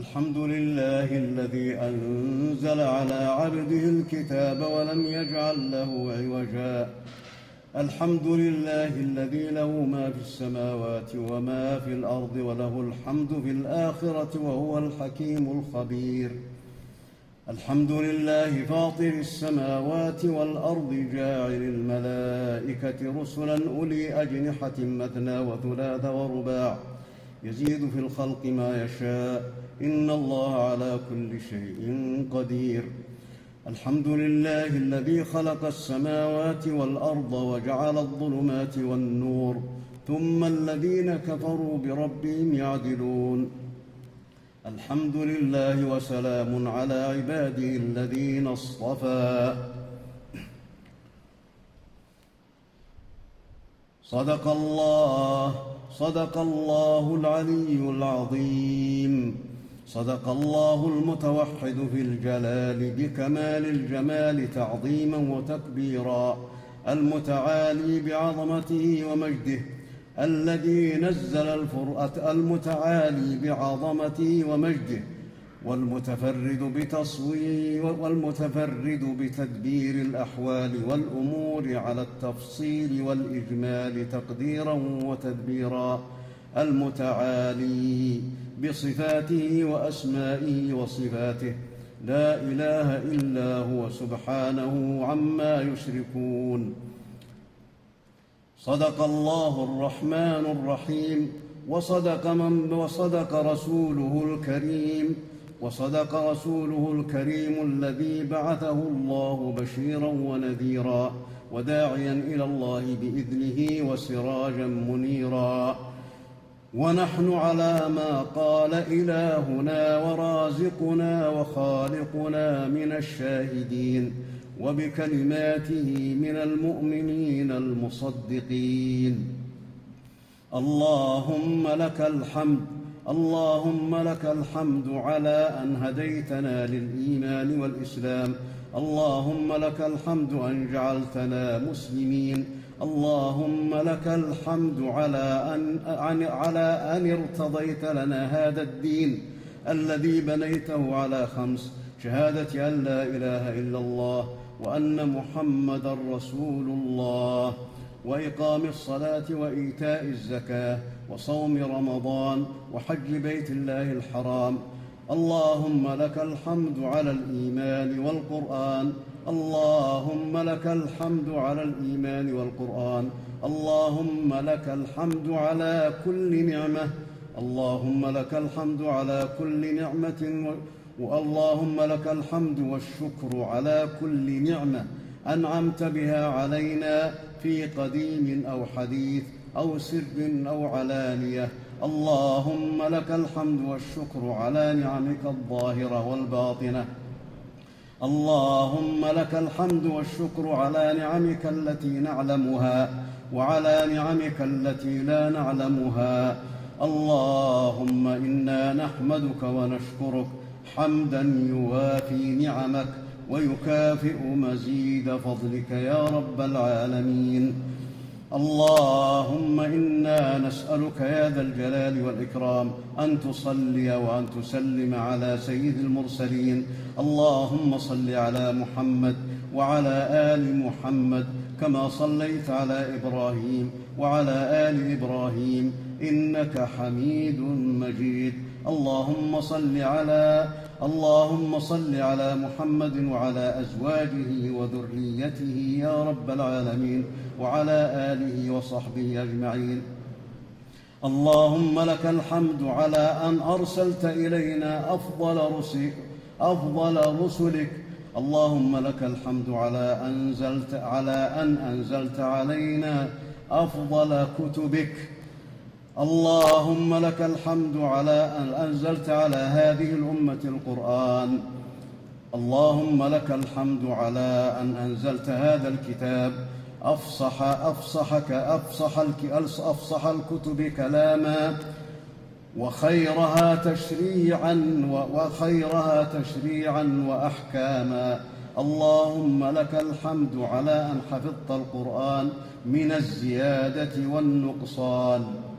الحمد لله الذي أنزل على عبده الكتاب ولم يجعل له عوجا. الحمد لله الذي له ما في السماوات وما في الأرض وله الحمد في الآخرة وهو الحكيم الخبير. الحمد لله فاطر السماوات والأرض جاعل الملائكة رسلا أولي أجنحة مثنى وثلاث ورباع. يزيد في الخلق ما يشاء. إن الله على كل شيء قدير. الحمد لله الذي خلق السماوات والأرض وجعل الظلمات والنور. ثم الذين كفروا بربهم يعدلون. الحمد لله وسلام على عباده الذين اصطفى. صدق الله. صدق الله العلي العظيم صدق الله المتوحد في الجلال بكمال الجمال تعظيما وتكبيرا المتعالي بعظمته ومجده. الذي نزل الفرأة المتعالي بعظمته ومجده. والمتفرد بتصوير والمتفرد بتدبير الأحوال والأمور على التفصيل والإجمال تقديرا وتدبيرا المتعالي بصفاته وأسمائه وصفاته. لا إله إلا هو سبحانه عما يشركون. صدق الله الرحمن الرحيم. وصدق من وصدق رسوله الكريم. وصدق رسوله الكريم الذي بعثه الله بشيرا ونذيرا وداعيا الى الله باذنه وسراجا منيرا. ونحن على ما قال الهنا ورازقنا وخالقنا من الشاهدين وبكلماته من المؤمنين المصدقين. اللهم لك الحمد اللهم لك الحمد على ان هديتنا للايمان والاسلام اللهم لك الحمد ان جعلتنا مسلمين. اللهم لك الحمد على ان على ان ارتضيت لنا هذا الدين الذي بنيته على خمس. شهاده ان لا اله الا الله وان محمدا رسول الله. واقام الصلاه وايتاء الزكاه وصوم رمضان وحج بيت الله الحرام. اللهم لك الحمد على الايمان والقران اللهم لك الحمد على الايمان والقران اللهم لك الحمد على كل نعمه اللهم لك الحمد على كل نعمه واللهم لك الحمد والشكر على كل نعمه انعمت بها علينا في قديم او حديث او سر او علانيه اللهم لك الحمد والشكر على نعمك الظاهره والباطنه اللهم لك الحمد والشكر على نعمك التي نعلمها وعلى نعمك التي لا نعلمها. اللهم انا نحمدك ونشكرك حمدا يوافي نعمك. ويكافئ مزيد فضلك يا رب العالمين. اللهم انا نسالك يا ذا الجلال والاكرام ان تصلي وان تسلم على سيد المرسلين. اللهم صل على محمد وعلى ال محمد كما صليت على ابراهيم وعلى ال ابراهيم انك حميد مجيد. اللهم صل على اللهم صل على محمد وعلى ازواجه وذريته يا رب العالمين وعلى اله وصحبه اجمعين اللهم لك الحمد على ان ارسلت الينا افضل رسل افضل رسلك. اللهم لك الحمد على انزلت على ان انزلت علينا افضل كتبك. اللهم لك الحمد على ان انزلت على هذه الامه القران اللهم لك الحمد على ان انزلت هذا الكتاب. افصح افصحك افصح افصح الكتب كلاما. وخيرها تشريعا وخيرها تشريعا واحكاما اللهم لك الحمد على ان حفظت القران من الزياده والنقصان.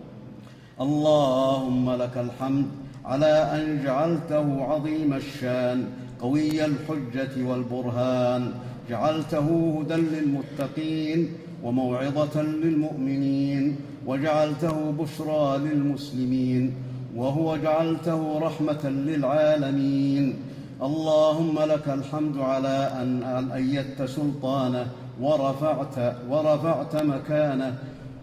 اللهم لك الحمد على أن جعلته عظيم الشان، قوي الحجة والبرهان، جعلته هدى للمتقين وموعظة للمؤمنين، وجعلته بشرى للمسلمين، وهو جعلته رحمة للعالمين. اللهم لك الحمد على أن أيدت سلطانه، ورفعت ورفعت مكانه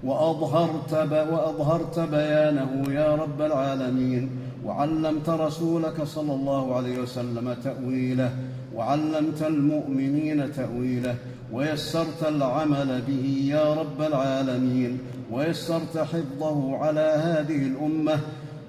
وأظهرت وأظهرت بيانه يا رب العالمين. وعلمت رسولك صلى الله عليه وسلم تأويله. وعلمت المؤمنين تأويله. ويسرت العمل به يا رب العالمين. ويسرت حفظه على هذه الأمة.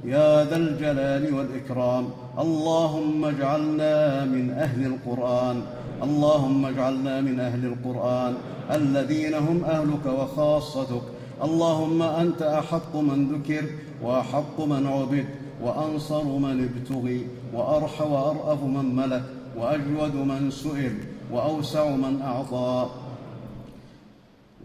يا ذا الجلال والإكرام. اللهم اجعلنا من أهل القرآن. اللهم اجعلنا من أهل القرآن. الذين هم أهلك وخاصتك. اللهم أنت أحق من ذكر وأحق من عبد وأنصر من ابتغي وأرح وأرأف من ملك وأجود من سئل وأوسع من أعطى.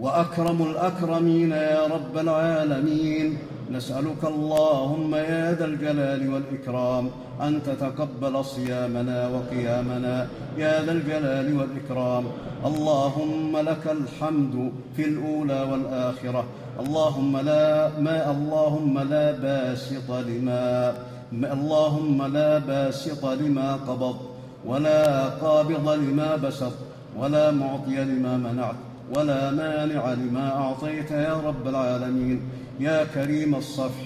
وأكرم الأكرمين يا رب العالمين. نسألك اللهم يا ذا الجلال والإكرام أن تتقبل صيامنا وقيامنا. يا ذا الجلال والإكرام. اللهم لك الحمد في الأولى والآخرة. اللهم لا ما اللهم لا باسط لما اللهم لا باسط لما قبض، ولا قابض لما بسط، ولا معطي لما منعت، ولا مانع لما أعطيت يا رب العالمين. يا كريم الصفح،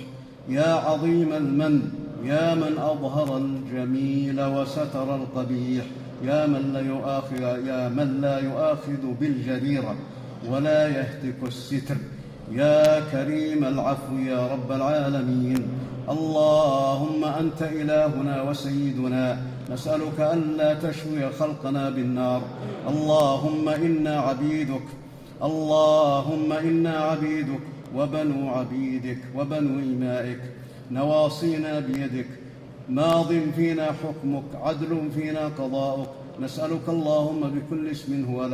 يا عظيم المن، يا من أظهر الجميل وستر القبيح، يا من لا يؤاخذ، يا من لا يؤاخذ بالجريرة، ولا يهتك الستر. يا كريم العفو يا رب العالمين. اللهم أنت إلهنا وسيدنا. نسألك ألا تشوي خلقنا بالنار. اللهم إنا عبيدك. اللهم إنا عبيدك. وبنو عبيدك. وبنو إمائك. نواصينا بيدك. ماض فينا حكمك. عدل فينا قضاؤك. نسألك اللهم بكل اسم هو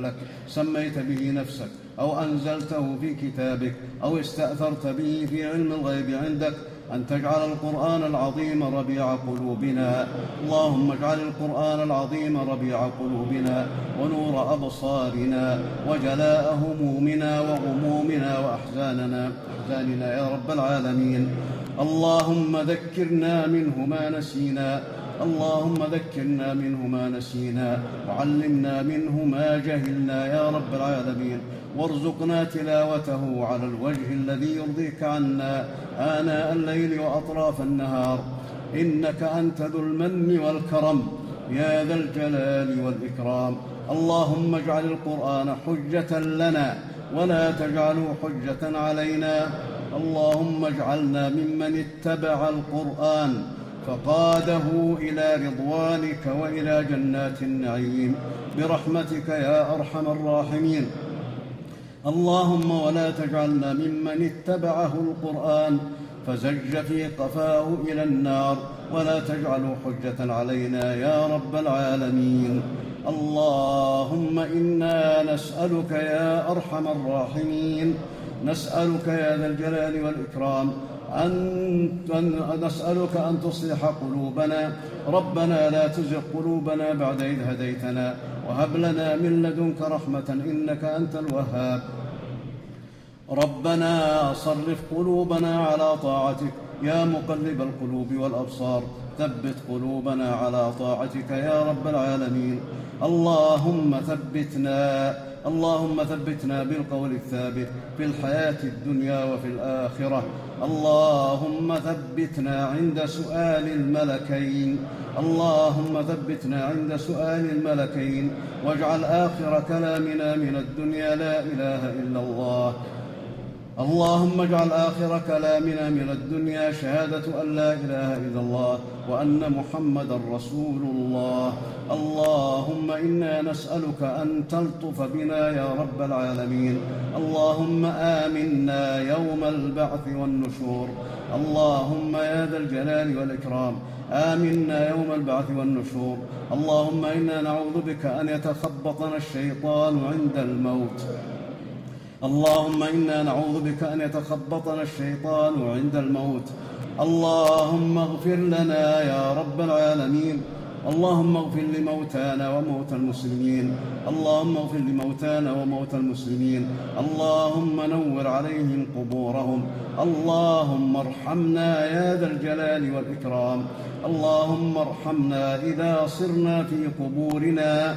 لك. سميت به نفسك. أو أنزلته في كتابك أو استأثرت به في علم الغيب عندك أن تجعل القرآن العظيم ربيع قلوبنا. اللهم اجعل القرآن العظيم ربيع قلوبنا ونور أبصارنا وجلاء همومنا وغمومنا وأحزاننا. أحزاننا يا رب العالمين. اللهم ذكرنا منه ما نسينا. اللهم ذكرنا منه ما نسينا، وعلمنا منه ما جهلنا يا رب العالمين، وارزقنا تلاوته على الوجه الذي يرضيك عنا آناء الليل وأطراف النهار. إنك أنت ذو المن والكرم، يا ذا الجلال والإكرام. اللهم اجعل القرآن حجة لنا، ولا تجعله حجة علينا. اللهم اجعلنا ممن اتبع القرآن فقاده إلى رضوانك وإلى جنات النعيم. برحمتك يا أرحم الراحمين. اللهم ولا تجعلنا ممن اتبعه القرآن فزج في قفاه إلى النار ولا تجعله حجة علينا يا رب العالمين. اللهم إنا نسألك يا أرحم الراحمين. نسألك يا ذا الجلال والإكرام. أن نسألك أن تصلح قلوبنا. ربنا لا تزغ قلوبنا بعد إذ هديتنا. وهب لنا من لدنك رحمة إنك أنت الوهاب. ربنا صرف قلوبنا على طاعتك يا مقلب القلوب والأبصار. ثبت قلوبنا على طاعتك يا رب العالمين. اللهم ثبتنا اللهم ثبتنا بالقول الثابت في الحياة الدنيا وفي الآخرة. اللهم ثبتنا عند سؤال الملكين. اللهم ثبتنا عند سؤال الملكين. واجعل آخر كلامنا من الدنيا لا إله إلا الله. اللهم اجعل آخر كلامنا من الدنيا شهادة أن لا إله إلا الله وأن محمدا رسول الله. اللهم إنا نسألك أن تلطف بنا يا رب العالمين. اللهم آمنا يوم البعث والنشور. اللهم يا ذا الجلال والإكرام. آمنا يوم البعث والنشور. اللهم إنا نعوذ بك أن يتخبطنا الشيطان عند الموت. اللهم إنا نعوذ بك أن يتخبطنا الشيطان عند الموت. اللهم اغفر لنا يا رب العالمين. اللهم اغفر لموتانا وموتى المسلمين. اللهم اغفر لموتانا وموتى المسلمين. اللهم نور عليهم قبورهم. اللهم ارحمنا يا ذا الجلال والإكرام. اللهم ارحمنا إذا صرنا في قبورنا.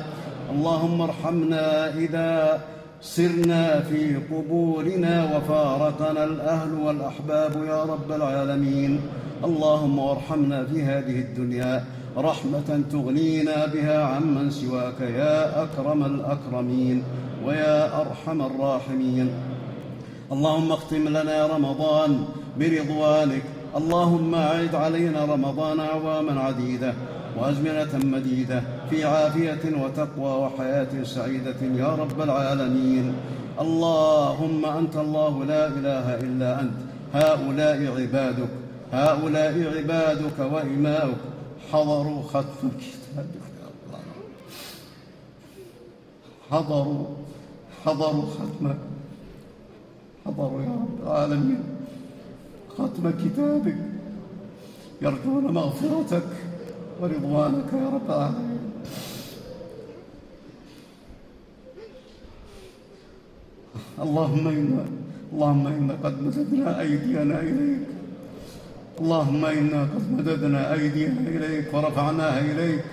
اللهم ارحمنا إذا سرنا في قبورنا وفارقنا الأهل والأحباب يا رب العالمين. اللهم وارحمنا في هذه الدنيا، رحمة تغنينا بها عمن سواك يا أكرم الأكرمين ويا أرحم الراحمين. اللهم اختم لنا رمضان برضوانك. اللهم أعد علينا رمضان أعواما عديدة وأزمنة مديدة في عافية وتقوى وحياة سعيدة يا رب العالمين. اللهم أنت الله لا إله إلا أنت. هؤلاء عبادك هؤلاء عبادك وإماؤك. حضروا ختم كتابك يا الله. حضروا حضروا ختم حضروا يا رب العالمين. ختم كتابك. يرجون مغفرتك. ورضوانك يا رب العالمين. اللهم إنا اللهم إنا قد مددنا أيدينا إليك. اللهم إنا قد مددنا أيدينا إليك ورفعناها إليك.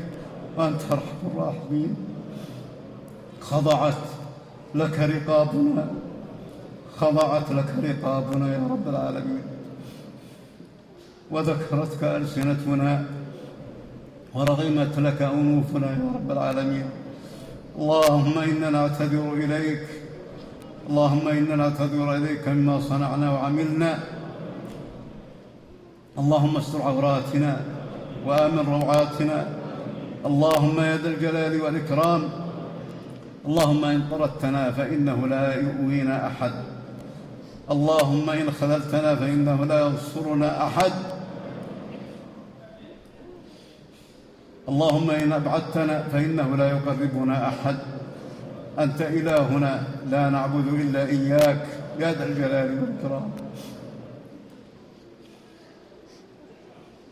وأنت أرحم الراحمين. خضعت لك رقابنا. خضعت لك رقابنا يا رب العالمين. وذكرتك ألسنتنا ورغمت لك أنوفنا يا رب العالمين. اللهم إنا نعتذر إليك. اللهم إنا نعتذر إليك مما صنعنا وعملنا. اللهم استر عوراتنا وآمن روعاتنا. اللهم يا ذا الجلال والإكرام. اللهم إن طردتنا فإنه لا يؤوينا أحد. اللهم إن خذلتنا فإنه لا ينصرنا أحد. اللهم إن أبعدتنا فإنه لا يقربنا أحد. أنت إلهنا لا نعبد إلا إياك. يا ذا الجلال والإكرام.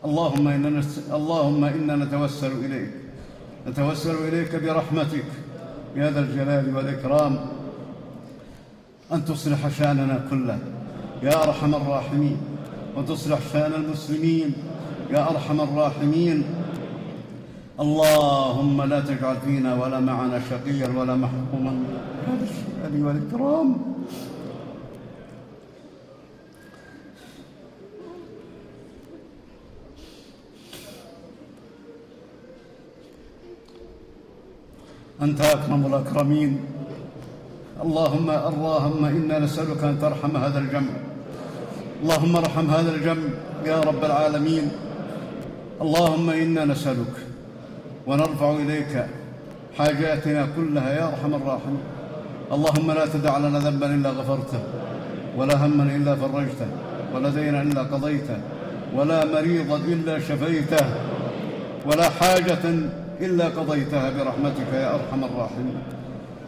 اللهم إنا نس... اللهم إنا نتوسل إليك. نتوسل إليك برحمتك. يا ذا الجلال والإكرام. أن تصلح شأننا كله. يا أرحم الراحمين. وتصلح شأن المسلمين. يا أرحم الراحمين. اللهم لا تجعل فينا ولا معنا شقيا ولا محروما هذا الجلال والإكرام أنت أكرم الأكرمين. اللهم اللهم إنا نسألك أن ترحم هذا الجمع. اللهم ارحم هذا الجمع يا رب العالمين. اللهم إنا نسألك ونرفع إليك حاجاتنا كلها يا أرحم الراحمين. اللهم لا تدع لنا ذنبا إلا غفرته، ولا هما إلا فرجته، ولا دينا إلا قضيته، ولا مريضا إلا شفيته، ولا حاجة إلا قضيتها برحمتك يا أرحم الراحمين.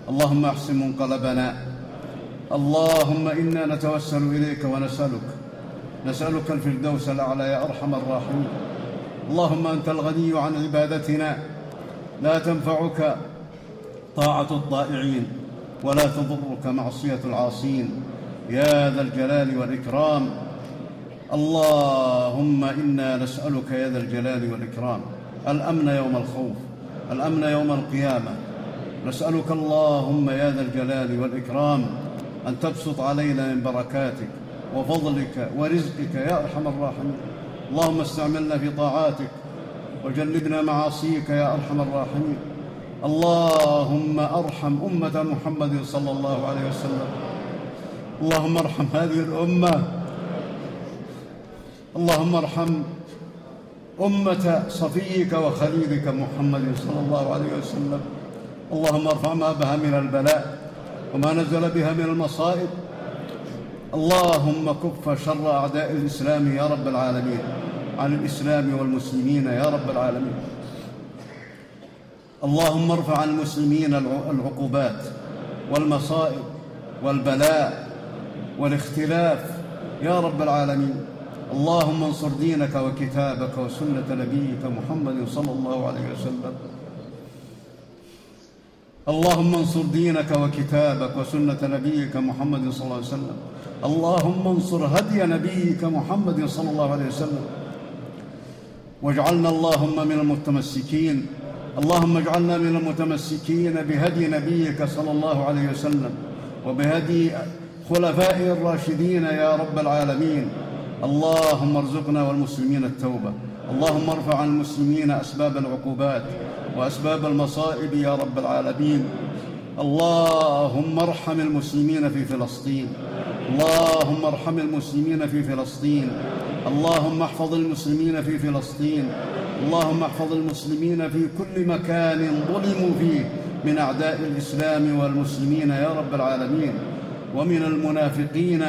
اللهم احسن منقلبنا. اللهم إنا نتوسل إليك ونسألك. نسألك الفردوس الأعلى يا أرحم الراحمين. اللهم أنت الغني عن عبادتنا. لا تنفعك طاعة الطائعين ولا تضرك معصية العاصين. يا ذا الجلال والإكرام. اللهم إنا نسألك يا ذا الجلال والإكرام. الأمن يوم الخوف، الأمن يوم القيامة. نسألك اللهم يا ذا الجلال والإكرام أن تبسط علينا من بركاتك وفضلك ورزقك يا أرحم الراحمين. اللهم استعملنا في طاعاتك وجنبنا معاصيك يا أرحم الراحمين. اللهم أرحم أمة محمد صلى الله عليه وسلم. اللهم ارحم هذه الأمة. اللهم ارحم أمة صفيك وخليلك محمد صلى الله عليه وسلم. اللهم ارفع ما بها من البلاء وما نزل بها من المصائب. اللهم كف شر أعداء الإسلام يا رب العالمين. عن الإسلام والمسلمين يا رب العالمين. اللهم ارفع عن المسلمين العقوبات والمصائب والبلاء والاختلاف يا رب العالمين. اللهم انصر دينك وكتابك وسنة نبيك محمد صلى الله عليه وسلم. اللهم انصر دينك وكتابك وسنة نبيك محمد صلى الله عليه وسلم. اللهم انصر هدي نبيك محمد صلى الله عليه وسلم. واجعلنا اللهم من المتمسكين. اللهم اجعلنا من المتمسكين بهدي نبيك صلى الله عليه وسلم وبهدي خلفائه الراشدين يا رب العالمين. اللهم ارزقنا والمسلمين التوبه اللهم ارفع عن المسلمين اسباب العقوبات واسباب المصائب يا رب العالمين. اللهم ارحم المسلمين في فلسطين. اللهم ارحم المسلمين في فلسطين. اللهم احفظ المسلمين في فلسطين. اللهم احفظ المسلمين في كل مكان ظلموا فيه من اعداء الاسلام والمسلمين يا رب العالمين. ومن المنافقين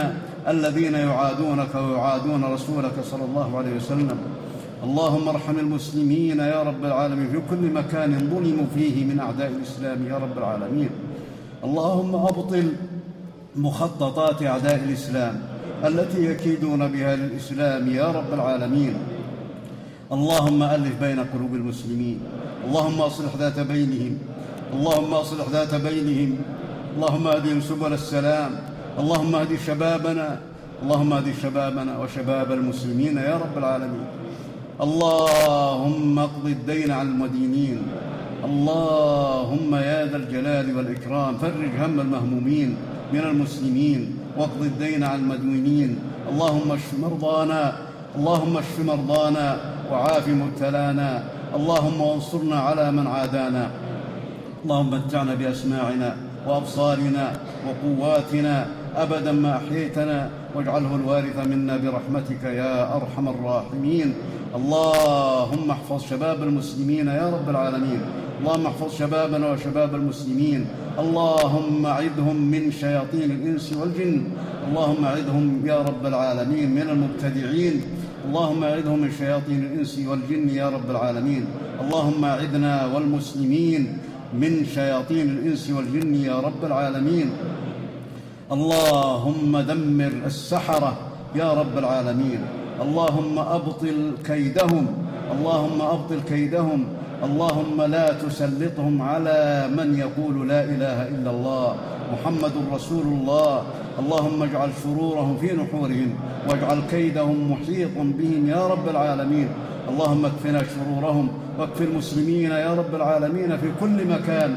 الذين يعادونك ويعادون رسولك صلى الله عليه وسلم. اللهم ارحم المسلمين يا رب العالمين في كل مكان ظلموا فيه من اعداء الاسلام يا رب العالمين. اللهم ابطل مخططات اعداء الاسلام التي يكيدون بها للاسلام يا رب العالمين. اللهم الف بين قلوب المسلمين. اللهم اصلح ذات بينهم. اللهم اصلح ذات بينهم. اللهم اهدهم سبل السلام. اللهم اهد شبابنا. اللهم اهد شبابنا وشباب المسلمين يا رب العالمين. اللهم اقض الدين عن المدينين. اللهم يا ذا الجلال والاكرام فرج هم المهمومين. من المسلمين واقض الدين عن المدينين. اللهم اشف مرضانا، اللهم اشف مرضانا وعاف مبتلانا. اللهم وانصرنا على من عادانا. اللهم متعنا باسماعنا وابصارنا وقواتنا. ابدا ما احييتنا واجعله الوارث منا برحمتك يا ارحم الراحمين. اللهم احفظ شباب المسلمين يا رب العالمين. اللهم احفظ شبابنا وشباب المسلمين. اللهم اعذهم من شياطين الانس والجن. اللهم اعذهم يا رب العالمين من المبتدعين. اللهم اعذهم من شياطين الانس والجن يا رب العالمين. اللهم اعذنا والمسلمين من شياطين الانس والجن يا رب العالمين. اللهم دمر السحره يا رب العالمين. اللهم ابطل كيدهم. اللهم ابطل كيدهم. اللهم لا تسلطهم على من يقول لا اله الا الله، محمد رسول الله. اللهم اجعل شرورهم في نحورهم، واجعل كيدهم محيطا بهم يا رب العالمين. اللهم اكفنا شرورهم واكف المسلمين يا رب العالمين في كل مكان.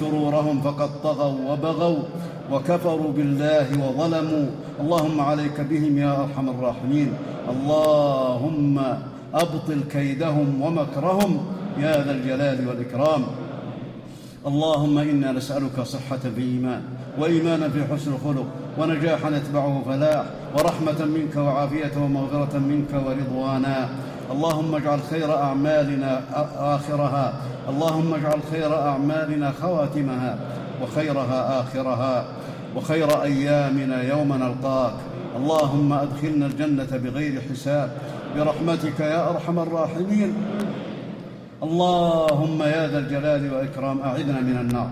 شرورهم فقد طغوا وبغوا، وكفروا بالله وظلموا. اللهم عليك بهم يا ارحم الراحمين. اللهم ابطل كيدهم ومكرهم. يا ذا الجلال والاكرام اللهم انا نسالك صحه في ايمان وايمانا في حسن الخلق ونجاحا يتبعه فلاح ورحمه منك وعافيه ومغفره منك ورضوانا. اللهم اجعل خير اعمالنا اخرها اللهم اجعل خير اعمالنا خواتمها وخيرها اخرها وخير ايامنا يوم نلقاك. اللهم ادخلنا الجنه بغير حساب. برحمتك يا ارحم الراحمين. اللهم يا ذا الجلال والاكرام اعذنا من النار.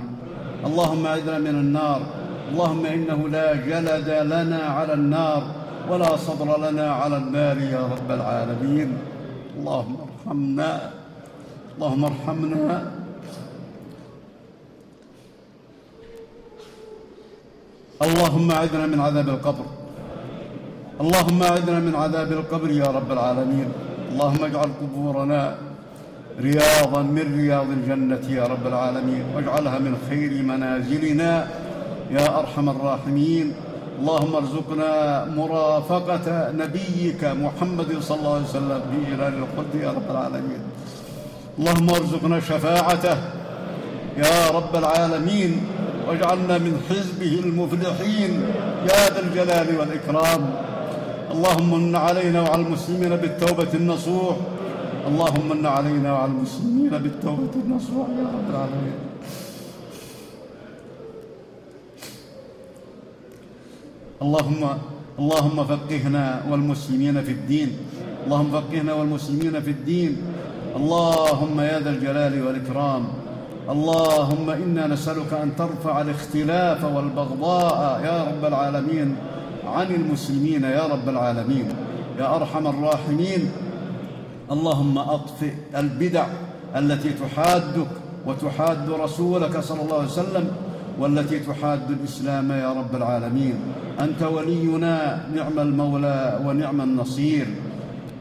اللهم اعذنا من النار. اللهم انه لا جلد لنا على النار ولا صبر لنا على النار يا رب العالمين. اللهم ارحمنا. اللهم ارحمنا. اللهم اعذنا من عذاب القبر. اللهم اعذنا من عذاب القبر يا رب العالمين. اللهم اجعل قبورنا رياضا من رياض الجنه يا رب العالمين، واجعلها من خير منازلنا يا ارحم الراحمين. اللهم ارزقنا مرافقه نبيك محمد صلى الله عليه وسلم في جلال الخلد يا رب العالمين. اللهم ارزقنا شفاعته يا رب العالمين، واجعلنا من حزبه المفلحين يا ذا الجلال والاكرام اللهم من علينا وعلى المسلمين بالتوبه النصوح اللهم من علينا وعلى المسلمين بالتوبه النصوح يا رب العالمين. اللهم اللهم فقهنا والمسلمين في الدين. اللهم فقهنا والمسلمين في الدين. اللهم يا ذا الجلال والاكرام اللهم انا نسالك ان ترفع الاختلاف والبغضاء يا رب العالمين عن المسلمين يا رب العالمين. يا أرحم الراحمين. اللهم اطفئ البدع التي تحادك وتحاد رسولك صلى الله عليه وسلم والتي تحاد الاسلام يا رب العالمين. انت ولينا، نعم المولى ونعم النصير.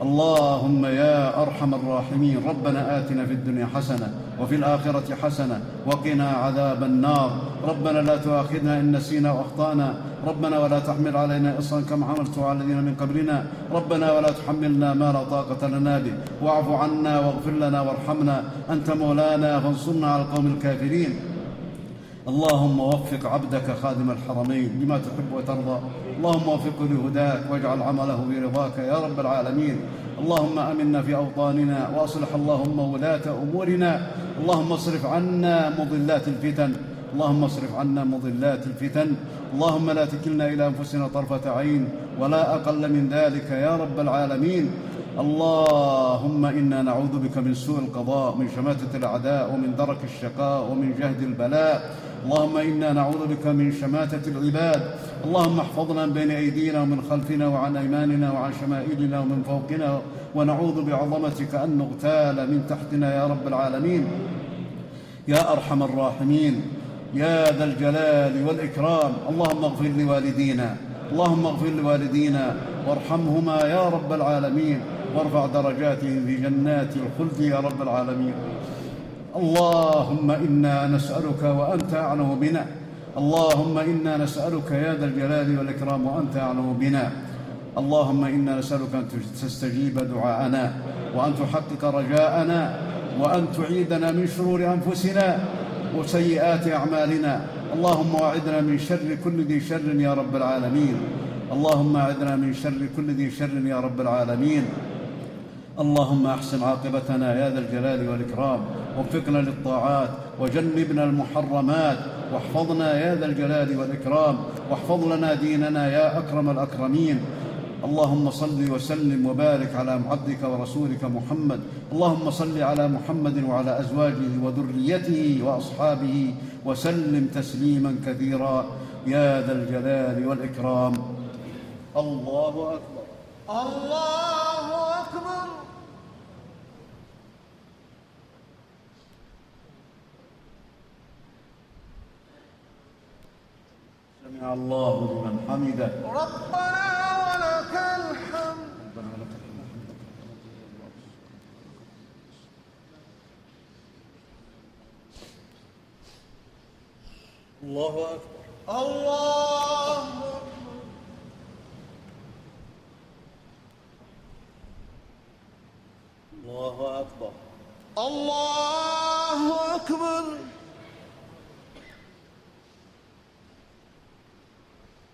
اللهم يا ارحم الراحمين. ربنا اتنا في الدنيا حسنه وفي الاخره حسنه وقنا عذاب النار. ربنا لا تؤاخذنا ان نسينا واخطانا ربنا ولا تحمل علينا اصرا كما حملته على الذين من قبلنا. ربنا ولا تحملنا ما لا طاقه لنا به. واعف عنا واغفر لنا وارحمنا. انت مولانا فانصرنا على القوم الكافرين. اللهم وفق عبدك خادم الحرمين لما تحب وترضى. اللهم وفقه لهداك واجعل عمله برضاك يا رب العالمين. اللهم امنا في اوطاننا واصلح اللهم ولاه امورنا اللهم اصرف عنا مضلات الفتن. اللهم اصرف عنا مضلات الفتن. اللهم لا تكلنا الى انفسنا طرفه عين ولا اقل من ذلك يا رب العالمين. اللهم انا نعوذ بك من سوء القضاء من شماته الاعداء ومن درك الشقاء ومن جهد البلاء اللهم انا نعوذ بك من شماته العباد اللهم احفظنا من بين ايدينا ومن خلفنا وعن ايماننا وعن شمائلنا ومن فوقنا ونعوذ بعظمتك ان نغتال من تحتنا يا رب العالمين يا ارحم الراحمين يا ذا الجلال والاكرام اللهم اغفر لوالدينا اللهم اغفر لوالدينا وارحمهما يا رب العالمين وارفع درجاتهم في جنات الخلد يا رب العالمين. اللهم انا نسالك وانت اعلم بنا. اللهم انا نسالك يا ذا الجلال والاكرام وانت اعلم بنا. اللهم انا نسالك ان تستجيب دعاءنا وان تحقق رجاءنا وان تعيدنا من شرور انفسنا وسيئات اعمالنا اللهم اعذنا من شر كل ذي شر يا رب العالمين. اللهم اعذنا من شر كل ذي شر يا رب العالمين. اللهم احسن عاقبتنا يا ذا الجلال والاكرام وفقنا للطاعات، وجنبنا المحرمات، واحفظنا يا ذا الجلال والاكرام واحفظ لنا ديننا يا اكرم الاكرمين اللهم صل وسلم وبارك على عبدك ورسولك محمد. اللهم صل على محمد وعلى ازواجه وذريته واصحابه وسلم تسليما كثيرا. يا ذا الجلال والاكرام الله اكبر الله أكبر سمع الله لمن حمده ربنا ولك الحمد ربنا ولك الحمد الله اكبر الله الله اكبر الله أكبر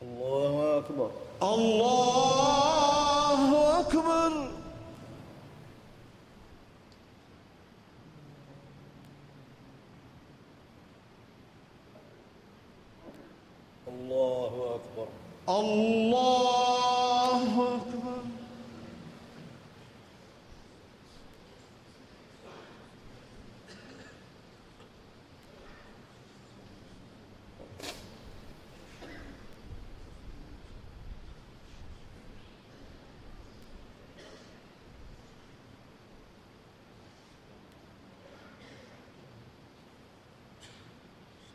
الله اكبر الله أكبر الله اكبر الله أكبر